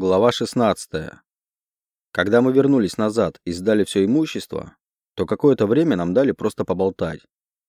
Глава 16. Когда мы вернулись назад и сдали все имущество, то какое-то время нам дали просто поболтать,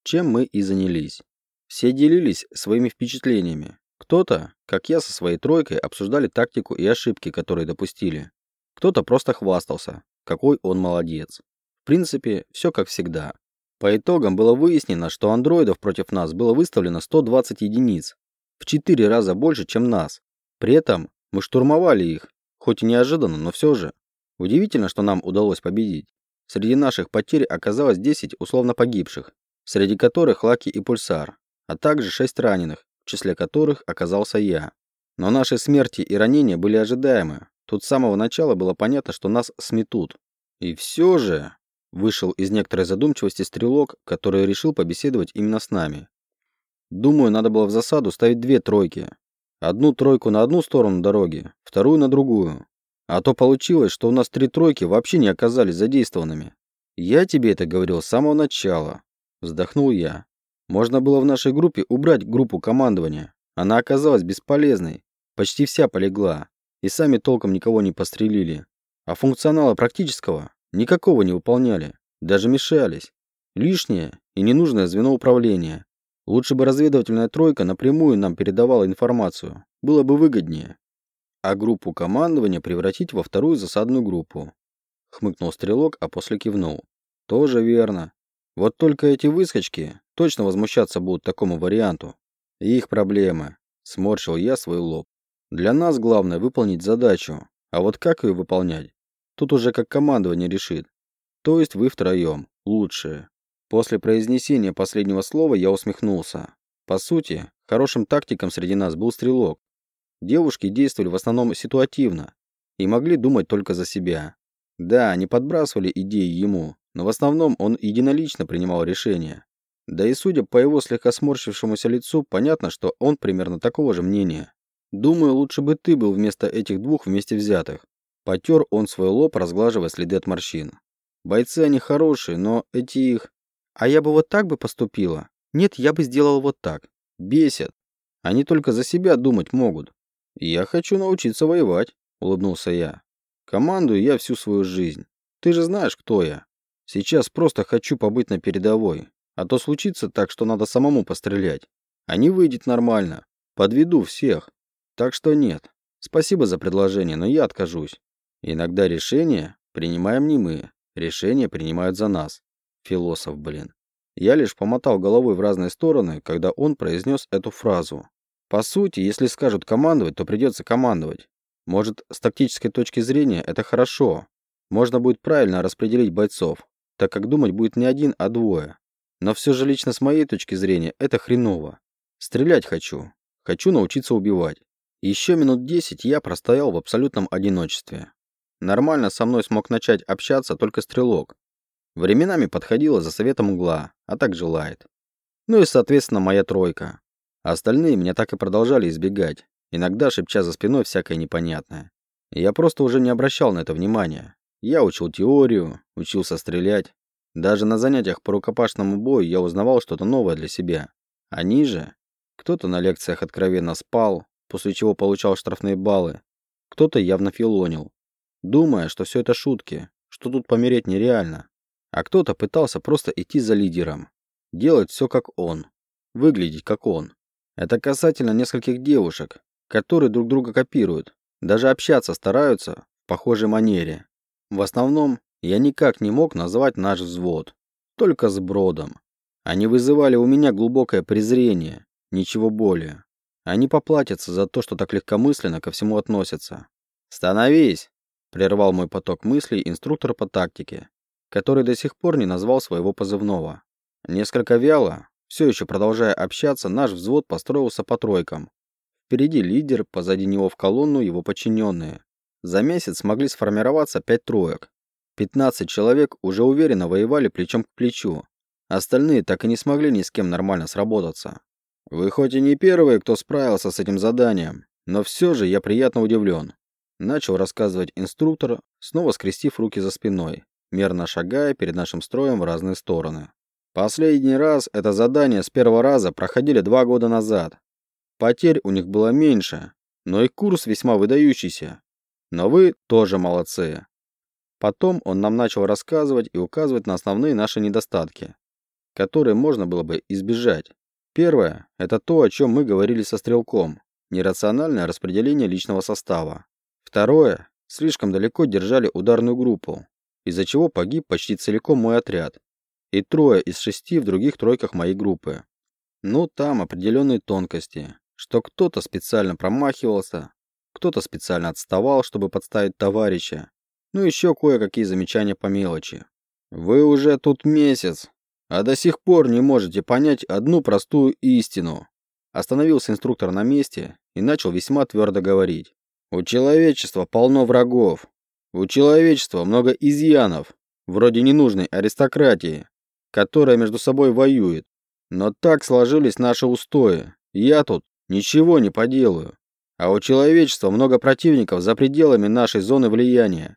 чем мы и занялись. Все делились своими впечатлениями. Кто-то, как я со своей тройкой, обсуждали тактику и ошибки, которые допустили. Кто-то просто хвастался, какой он молодец. В принципе, все как всегда. По итогам было выяснено, что андроидов против нас было выставлено 120 единиц, в 4 раза больше, чем нас. При этом мы штурмовали их, хоть и неожиданно, но все же. Удивительно, что нам удалось победить. Среди наших потерь оказалось 10 условно погибших, среди которых Лаки и Пульсар, а также 6 раненых, в числе которых оказался я. Но наши смерти и ранения были ожидаемы. Тут с самого начала было понятно, что нас сметут. И все же вышел из некоторой задумчивости стрелок, который решил побеседовать именно с нами. Думаю, надо было в засаду ставить две тройки, Одну тройку на одну сторону дороги, вторую на другую. А то получилось, что у нас три тройки вообще не оказались задействованными. Я тебе это говорил с самого начала. Вздохнул я. Можно было в нашей группе убрать группу командования. Она оказалась бесполезной. Почти вся полегла. И сами толком никого не пострелили. А функционала практического никакого не выполняли. Даже мешались. Лишнее и ненужное звено управления. Лучше бы разведывательная тройка напрямую нам передавала информацию. Было бы выгоднее. А группу командования превратить во вторую засадную группу. Хмыкнул стрелок, а после кивнул. Тоже верно. Вот только эти выскочки точно возмущаться будут такому варианту. их проблемы. Сморщил я свой лоб. Для нас главное выполнить задачу. А вот как ее выполнять? Тут уже как командование решит. То есть вы втроем. Лучшие. После произнесения последнего слова я усмехнулся. По сути, хорошим тактиком среди нас был стрелок. Девушки действовали в основном ситуативно и могли думать только за себя. Да, они подбрасывали идеи ему, но в основном он единолично принимал решения. Да и судя по его слегка сморщившемуся лицу, понятно, что он примерно такого же мнения. Думаю, лучше бы ты был вместо этих двух вместе взятых. Потер он свой лоб, разглаживая следы от морщин. Бойцы они хорошие, но эти их... А я бы вот так бы поступила. Нет, я бы сделала вот так. Бесят. Они только за себя думать могут. Я хочу научиться воевать, улыбнулся я. Командую я всю свою жизнь. Ты же знаешь, кто я. Сейчас просто хочу побыть на передовой. А то случится так, что надо самому пострелять. А не выйдет нормально. Подведу всех. Так что нет. Спасибо за предложение, но я откажусь. Иногда решения принимаем не мы. Решения принимают за нас. Философ, блин. Я лишь помотал головой в разные стороны, когда он произнес эту фразу. По сути, если скажут командовать, то придется командовать. Может, с тактической точки зрения это хорошо. Можно будет правильно распределить бойцов, так как думать будет не один, а двое. Но все же лично с моей точки зрения это хреново. Стрелять хочу. Хочу научиться убивать. Еще минут десять я простоял в абсолютном одиночестве. Нормально со мной смог начать общаться только стрелок, Временами подходила за советом угла, а также лает. Ну и, соответственно, моя тройка. А остальные меня так и продолжали избегать, иногда шепча за спиной всякое непонятное. Я просто уже не обращал на это внимания. Я учил теорию, учился стрелять. Даже на занятиях по рукопашному бою я узнавал что-то новое для себя. Они же... Кто-то на лекциях откровенно спал, после чего получал штрафные баллы. Кто-то явно филонил, думая, что все это шутки, что тут помереть нереально. А кто-то пытался просто идти за лидером. Делать все как он. Выглядеть как он. Это касательно нескольких девушек, которые друг друга копируют. Даже общаться стараются в похожей манере. В основном, я никак не мог назвать наш взвод. Только с бродом. Они вызывали у меня глубокое презрение. Ничего более. Они поплатятся за то, что так легкомысленно ко всему относятся. «Становись!» – прервал мой поток мыслей инструктор по тактике который до сих пор не назвал своего позывного. Несколько вяло, все еще продолжая общаться, наш взвод построился по тройкам. Впереди лидер, позади него в колонну его подчиненные. За месяц смогли сформироваться пять троек. 15 человек уже уверенно воевали плечом к плечу. Остальные так и не смогли ни с кем нормально сработаться. Вы хоть и не первые, кто справился с этим заданием, но все же я приятно удивлен. Начал рассказывать инструктор, снова скрестив руки за спиной мерно шагая перед нашим строем в разные стороны. Последний раз это задание с первого раза проходили два года назад. Потерь у них было меньше, но и курс весьма выдающийся. Но вы тоже молодцы. Потом он нам начал рассказывать и указывать на основные наши недостатки, которые можно было бы избежать. Первое – это то, о чем мы говорили со Стрелком – нерациональное распределение личного состава. Второе – слишком далеко держали ударную группу, из-за чего погиб почти целиком мой отряд, и трое из шести в других тройках моей группы. Ну, там определенные тонкости, что кто-то специально промахивался, кто-то специально отставал, чтобы подставить товарища, ну еще кое-какие замечания по мелочи. Вы уже тут месяц, а до сих пор не можете понять одну простую истину. Остановился инструктор на месте и начал весьма твердо говорить. У человечества полно врагов. У человечества много изъянов, вроде ненужной аристократии, которая между собой воюет. Но так сложились наши устои. Я тут ничего не поделаю. А у человечества много противников за пределами нашей зоны влияния.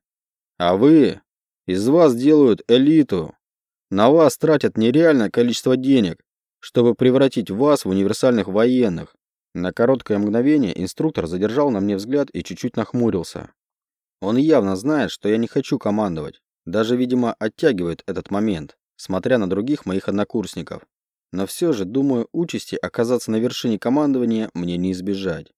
А вы, из вас делают элиту. На вас тратят нереальное количество денег, чтобы превратить вас в универсальных военных. На короткое мгновение инструктор задержал на мне взгляд и чуть-чуть нахмурился. Он явно знает, что я не хочу командовать. Даже, видимо, оттягивает этот момент, смотря на других моих однокурсников. Но все же, думаю, участи оказаться на вершине командования мне не избежать.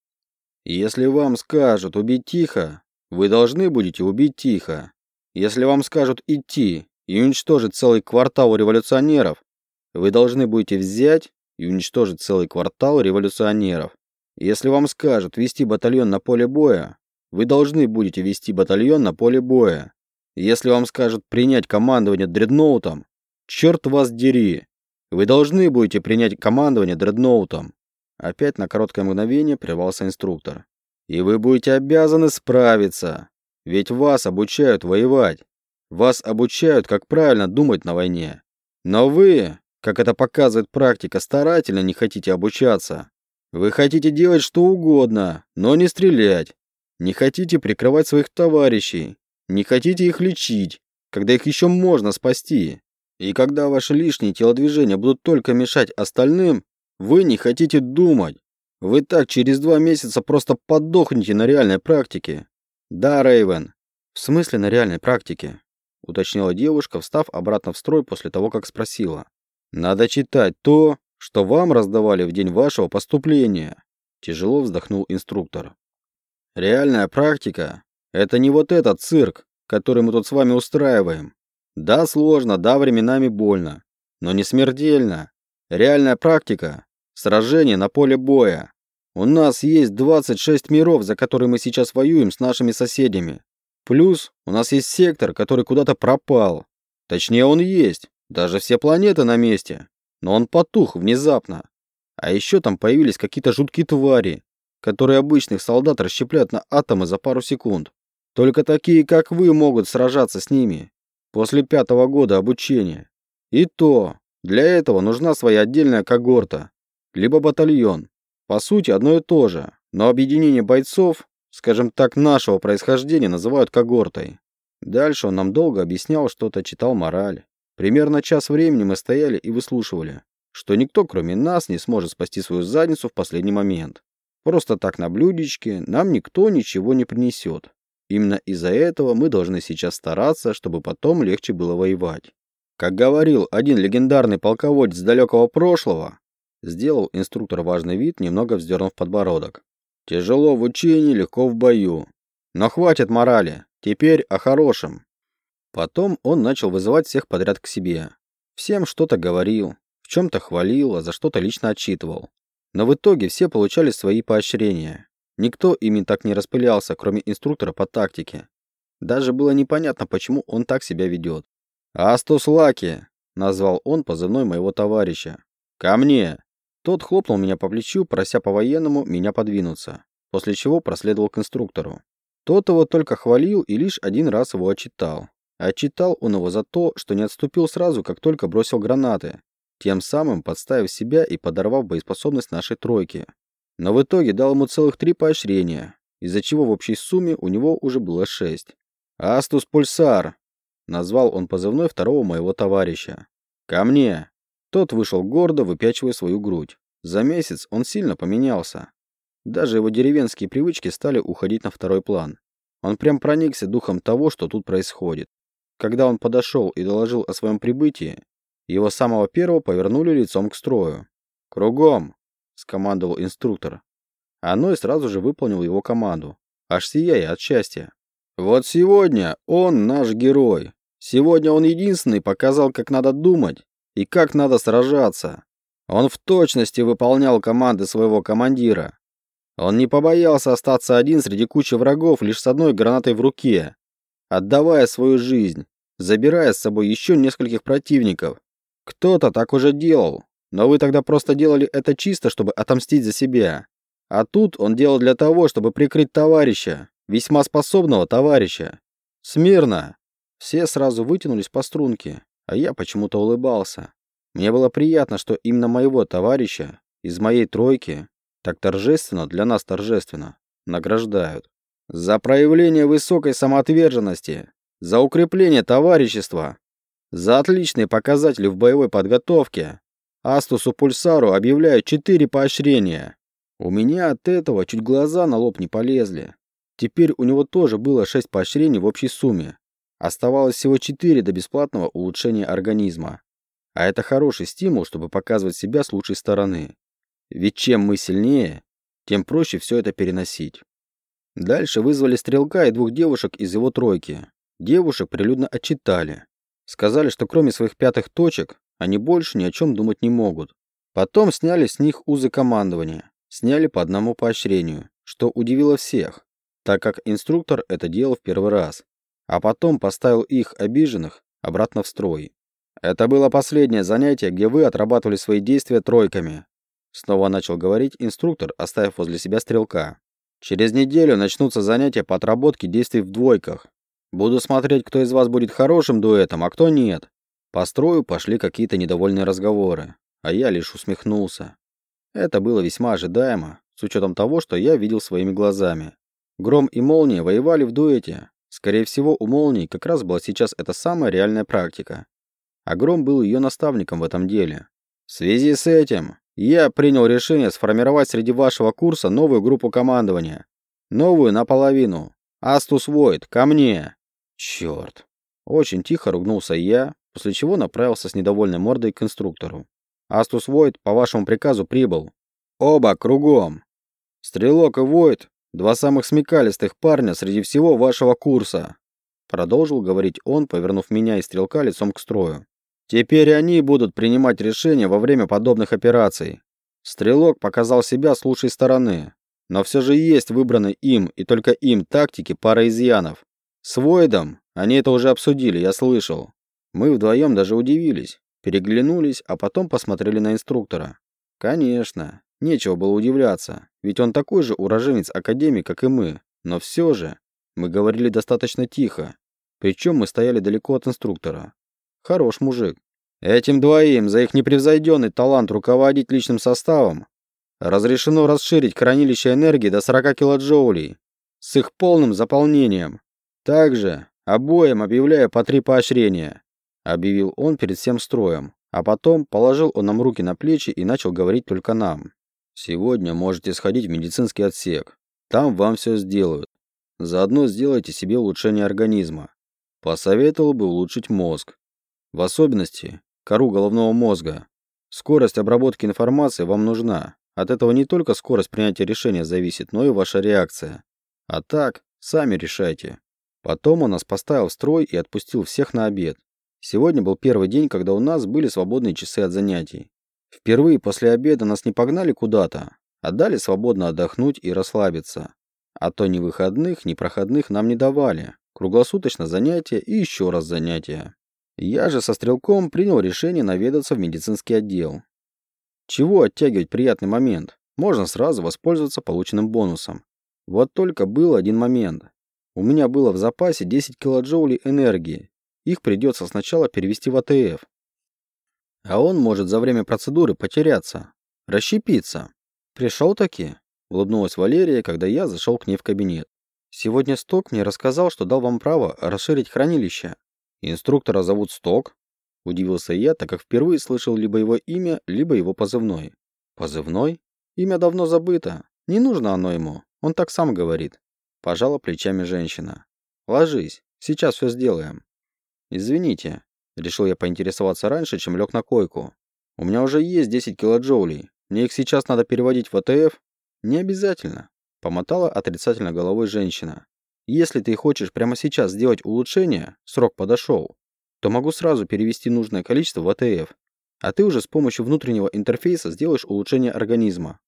Если вам скажут убить тихо, вы должны будете убить тихо. Если вам скажут идти и уничтожить целый квартал революционеров, вы должны будете взять и уничтожить целый квартал революционеров. Если вам скажут вести батальон на поле боя, вы должны будете вести батальон на поле боя. Если вам скажут принять командование дредноутом, черт вас дери, вы должны будете принять командование дредноутом. Опять на короткое мгновение прервался инструктор. И вы будете обязаны справиться. Ведь вас обучают воевать. Вас обучают, как правильно думать на войне. Но вы, как это показывает практика, старательно не хотите обучаться. Вы хотите делать что угодно, но не стрелять. Не хотите прикрывать своих товарищей. Не хотите их лечить, когда их еще можно спасти. И когда ваши лишние телодвижения будут только мешать остальным, вы не хотите думать. Вы так через два месяца просто подохнете на реальной практике. Да, Рейвен. В смысле на реальной практике? Уточнила девушка, встав обратно в строй после того, как спросила. Надо читать то, что вам раздавали в день вашего поступления. Тяжело вздохнул инструктор. Реальная практика – это не вот этот цирк, который мы тут с вами устраиваем. Да, сложно, да, временами больно, но не смертельно. Реальная практика – сражение на поле боя. У нас есть 26 миров, за которые мы сейчас воюем с нашими соседями. Плюс у нас есть сектор, который куда-то пропал. Точнее, он есть. Даже все планеты на месте. Но он потух внезапно. А еще там появились какие-то жуткие твари, которые обычных солдат расщепляют на атомы за пару секунд. Только такие, как вы, могут сражаться с ними после пятого года обучения. И то, для этого нужна своя отдельная когорта, либо батальон. По сути, одно и то же, но объединение бойцов, скажем так, нашего происхождения называют когортой. Дальше он нам долго объяснял что-то, читал мораль. Примерно час времени мы стояли и выслушивали, что никто, кроме нас, не сможет спасти свою задницу в последний момент. Просто так на блюдечке нам никто ничего не принесет. Именно из-за этого мы должны сейчас стараться, чтобы потом легче было воевать. Как говорил один легендарный полководец далекого прошлого, сделал инструктор важный вид, немного вздернув подбородок. Тяжело в учении, легко в бою. Но хватит морали, теперь о хорошем. Потом он начал вызывать всех подряд к себе. Всем что-то говорил, в чем-то хвалил, а за что-то лично отчитывал. Но в итоге все получали свои поощрения. Никто ими так не распылялся, кроме инструктора по тактике. Даже было непонятно, почему он так себя ведет. «Астус Лаки!» – назвал он позывной моего товарища. «Ко мне!» Тот хлопнул меня по плечу, прося по-военному меня подвинуться, после чего проследовал к инструктору. Тот его только хвалил и лишь один раз его отчитал. Отчитал он его за то, что не отступил сразу, как только бросил гранаты, тем самым подставив себя и подорвав боеспособность нашей тройки. Но в итоге дал ему целых три поощрения, из-за чего в общей сумме у него уже было шесть. «Астус Пульсар!» – назвал он позывной второго моего товарища. «Ко мне!» Тот вышел гордо, выпячивая свою грудь. За месяц он сильно поменялся. Даже его деревенские привычки стали уходить на второй план. Он прям проникся духом того, что тут происходит. Когда он подошел и доложил о своем прибытии, его самого первого повернули лицом к строю. «Кругом!» – скомандовал инструктор. Аной сразу же выполнил его команду, аж сияя от счастья. «Вот сегодня он наш герой. Сегодня он единственный показал, как надо думать и как надо сражаться. Он в точности выполнял команды своего командира. Он не побоялся остаться один среди кучи врагов лишь с одной гранатой в руке, отдавая свою жизнь, забирая с собой еще нескольких противников. Кто-то так уже делал, но вы тогда просто делали это чисто, чтобы отомстить за себя. А тут он делал для того, чтобы прикрыть товарища, весьма способного товарища. Смирно. Все сразу вытянулись по струнке, а я почему-то улыбался. Мне было приятно, что именно моего товарища из моей тройки так торжественно, для нас торжественно, награждают. За проявление высокой самоотверженности, за укрепление товарищества, за отличные показатели в боевой подготовке. Астусу Пульсару объявляют четыре поощрения. У меня от этого чуть глаза на лоб не полезли. Теперь у него тоже было шесть поощрений в общей сумме. Оставалось всего четыре до бесплатного улучшения организма. А это хороший стимул, чтобы показывать себя с лучшей стороны. Ведь чем мы сильнее, тем проще все это переносить. Дальше вызвали стрелка и двух девушек из его тройки. Девушек прилюдно отчитали. Сказали, что кроме своих пятых точек, они больше ни о чем думать не могут. Потом сняли с них узы командования. Сняли по одному поощрению, что удивило всех, так как инструктор это делал в первый раз. А потом поставил их, обиженных, обратно в строй. Это было последнее занятие, где вы отрабатывали свои действия тройками. Снова начал говорить инструктор, оставив возле себя стрелка. Через неделю начнутся занятия по отработке действий в двойках. Буду смотреть, кто из вас будет хорошим дуэтом, а кто нет. По строю пошли какие-то недовольные разговоры, а я лишь усмехнулся. Это было весьма ожидаемо, с учетом того, что я видел своими глазами. Гром и Молния воевали в дуэте. Скорее всего, у Молнии как раз была сейчас эта самая реальная практика. А Гром был ее наставником в этом деле. В связи с этим, я принял решение сформировать среди вашего курса новую группу командования. Новую наполовину. Астус Войд, ко мне. Черт. Очень тихо ругнулся я, после чего направился с недовольной мордой к инструктору. Астус Войд по вашему приказу прибыл. Оба кругом. Стрелок и Войд – два самых смекалистых парня среди всего вашего курса. Продолжил говорить он, повернув меня и стрелка лицом к строю. Теперь они будут принимать решения во время подобных операций. Стрелок показал себя с лучшей стороны, но все же есть выбраны им и только им тактики пара изъянов. С Войдом они это уже обсудили, я слышал. Мы вдвоем даже удивились, переглянулись, а потом посмотрели на инструктора. Конечно, нечего было удивляться, ведь он такой же уроженец Академии, как и мы, но все же мы говорили достаточно тихо, причем мы стояли далеко от инструктора. Хорош мужик. Этим двоим за их непревзойденный талант руководить личным составом разрешено расширить хранилище энергии до 40 килоджоулей с их полным заполнением. Также обоим объявляю по три поощрения, объявил он перед всем строем, а потом положил он нам руки на плечи и начал говорить только нам. Сегодня можете сходить в медицинский отсек. Там вам все сделают. Заодно сделайте себе улучшение организма. Посоветовал бы улучшить мозг. В особенности кору головного мозга. Скорость обработки информации вам нужна. От этого не только скорость принятия решения зависит, но и ваша реакция. А так, сами решайте. Потом он нас поставил в строй и отпустил всех на обед. Сегодня был первый день, когда у нас были свободные часы от занятий. Впервые после обеда нас не погнали куда-то, а дали свободно отдохнуть и расслабиться. А то ни выходных, ни проходных нам не давали. Круглосуточно занятия и еще раз занятия. Я же со стрелком принял решение наведаться в медицинский отдел. Чего оттягивать приятный момент? Можно сразу воспользоваться полученным бонусом. Вот только был один момент. У меня было в запасе 10 килоджоулей энергии. Их придется сначала перевести в АТФ. А он может за время процедуры потеряться, расщепиться. Пришел таки, улыбнулась Валерия, когда я зашел к ней в кабинет. Сегодня Сток мне рассказал, что дал вам право расширить хранилище. «Инструктора зовут Сток?» – удивился я, так как впервые слышал либо его имя, либо его позывной. «Позывной? Имя давно забыто. Не нужно оно ему. Он так сам говорит. Пожала плечами женщина. Ложись, сейчас все сделаем. Извините, решил я поинтересоваться раньше, чем лег на койку. У меня уже есть 10 килоджоулей. Мне их сейчас надо переводить в АТФ? Не обязательно. Помотала отрицательно головой женщина. Если ты хочешь прямо сейчас сделать улучшение, срок подошел, то могу сразу перевести нужное количество в АТФ. А ты уже с помощью внутреннего интерфейса сделаешь улучшение организма.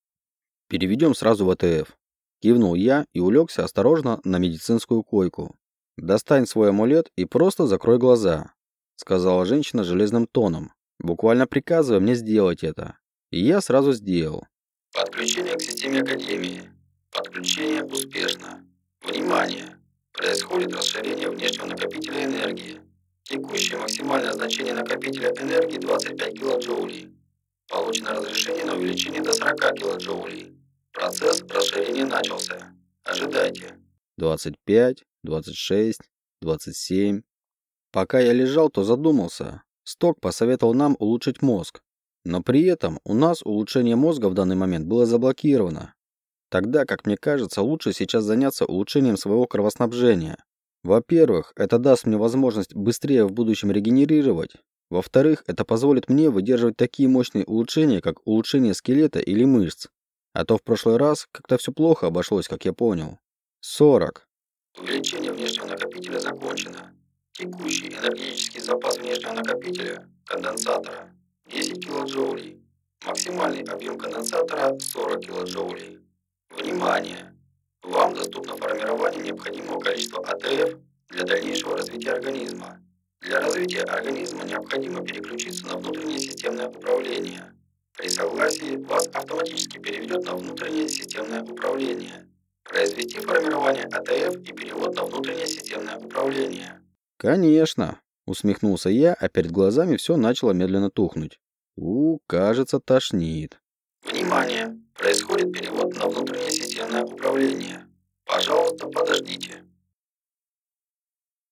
Переведем сразу в АТФ. Кивнул я и улегся осторожно на медицинскую койку. «Достань свой амулет и просто закрой глаза», сказала женщина железным тоном, буквально приказывая мне сделать это. И я сразу сделал. Подключение к системе Академии. Подключение успешно. Внимание! Происходит расширение внешнего накопителя энергии. Текущее максимальное значение накопителя энергии 25 килоджоулей. Получено разрешение на увеличение до 40 килоджоулей. Процесс расширения начался. Ожидайте. 25, 26, 27. Пока я лежал, то задумался. Сток посоветовал нам улучшить мозг. Но при этом у нас улучшение мозга в данный момент было заблокировано. Тогда, как мне кажется, лучше сейчас заняться улучшением своего кровоснабжения. Во-первых, это даст мне возможность быстрее в будущем регенерировать. Во-вторых, это позволит мне выдерживать такие мощные улучшения, как улучшение скелета или мышц. А то в прошлый раз как-то все плохо обошлось, как я понял. 40. Увеличение внешнего накопителя закончено. Текущий энергетический запас внешнего накопителя конденсатора 10 килоджоулей. Максимальный объем конденсатора 40 килоджоулей. Внимание! Вам доступно формирование необходимого количества АТФ для дальнейшего развития организма. Для развития организма необходимо переключиться на внутреннее системное управление. При согласии вас автоматически переведет на внутреннее системное управление. Произвести формирование АТФ и перевод на внутреннее системное управление. Конечно, усмехнулся я, а перед глазами все начало медленно тухнуть. У, кажется, тошнит. Внимание! Происходит перевод на внутреннее системное управление. Пожалуйста, подождите.